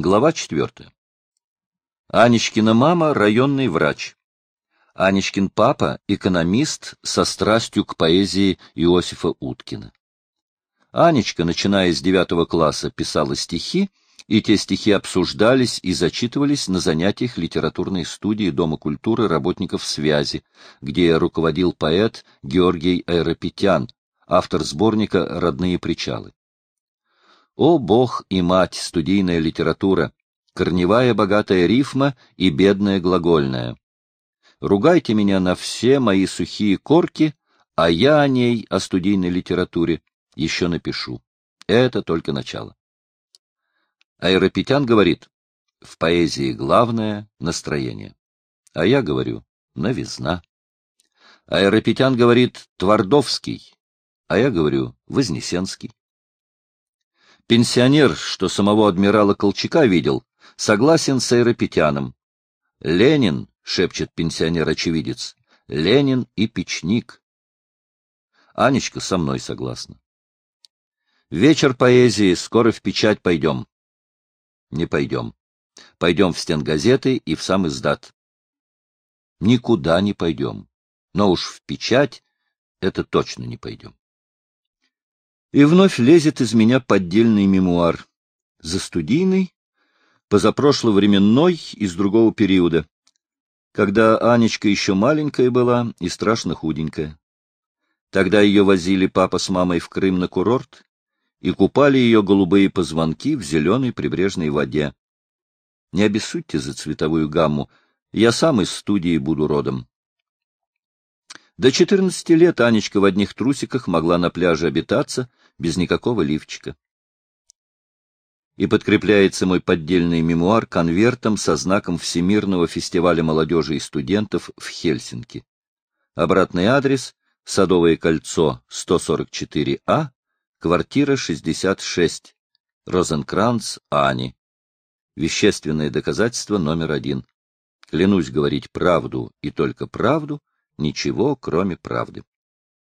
Глава четвертая. Анечкина мама — районный врач. Анечкин папа — экономист со страстью к поэзии Иосифа Уткина. Анечка, начиная с девятого класса, писала стихи, и те стихи обсуждались и зачитывались на занятиях литературной студии Дома культуры работников связи, где руководил поэт Георгий Аэропетян, автор сборника «Родные причалы». О, Бог и мать, студийная литература, корневая богатая рифма и бедная глагольная. Ругайте меня на все мои сухие корки, а я о ней, о студийной литературе, еще напишу. Это только начало. Аэропетян говорит, в поэзии главное — настроение. А я говорю, новизна. Аэропетян говорит, Твардовский, а я говорю, Вознесенский. Пенсионер, что самого адмирала Колчака видел, согласен с Аэропетяном. Ленин, шепчет пенсионер-очевидец, Ленин и печник. Анечка со мной согласна. Вечер поэзии, скоро в печать пойдем. Не пойдем. Пойдем в стенгазеты и в сам издат. Никуда не пойдем. Но уж в печать это точно не пойдем. И вновь лезет из меня поддельный мемуар. Застудийный, позапрошловременной, из другого периода, когда Анечка еще маленькая была и страшно худенькая. Тогда ее возили папа с мамой в Крым на курорт, и купали ее голубые позвонки в зеленой прибрежной воде. Не обессудьте за цветовую гамму, я сам из студии буду родом. До четырнадцати лет Анечка в одних трусиках могла на пляже обитаться, без никакого лифчика. И подкрепляется мой поддельный мемуар конвертом со знаком Всемирного фестиваля молодежи и студентов в Хельсинки. Обратный адрес — Садовое кольцо, 144А, Квартира 66. Розенкранц Ани. Вещественное доказательство номер один. Клянусь говорить правду и только правду, ничего, кроме правды.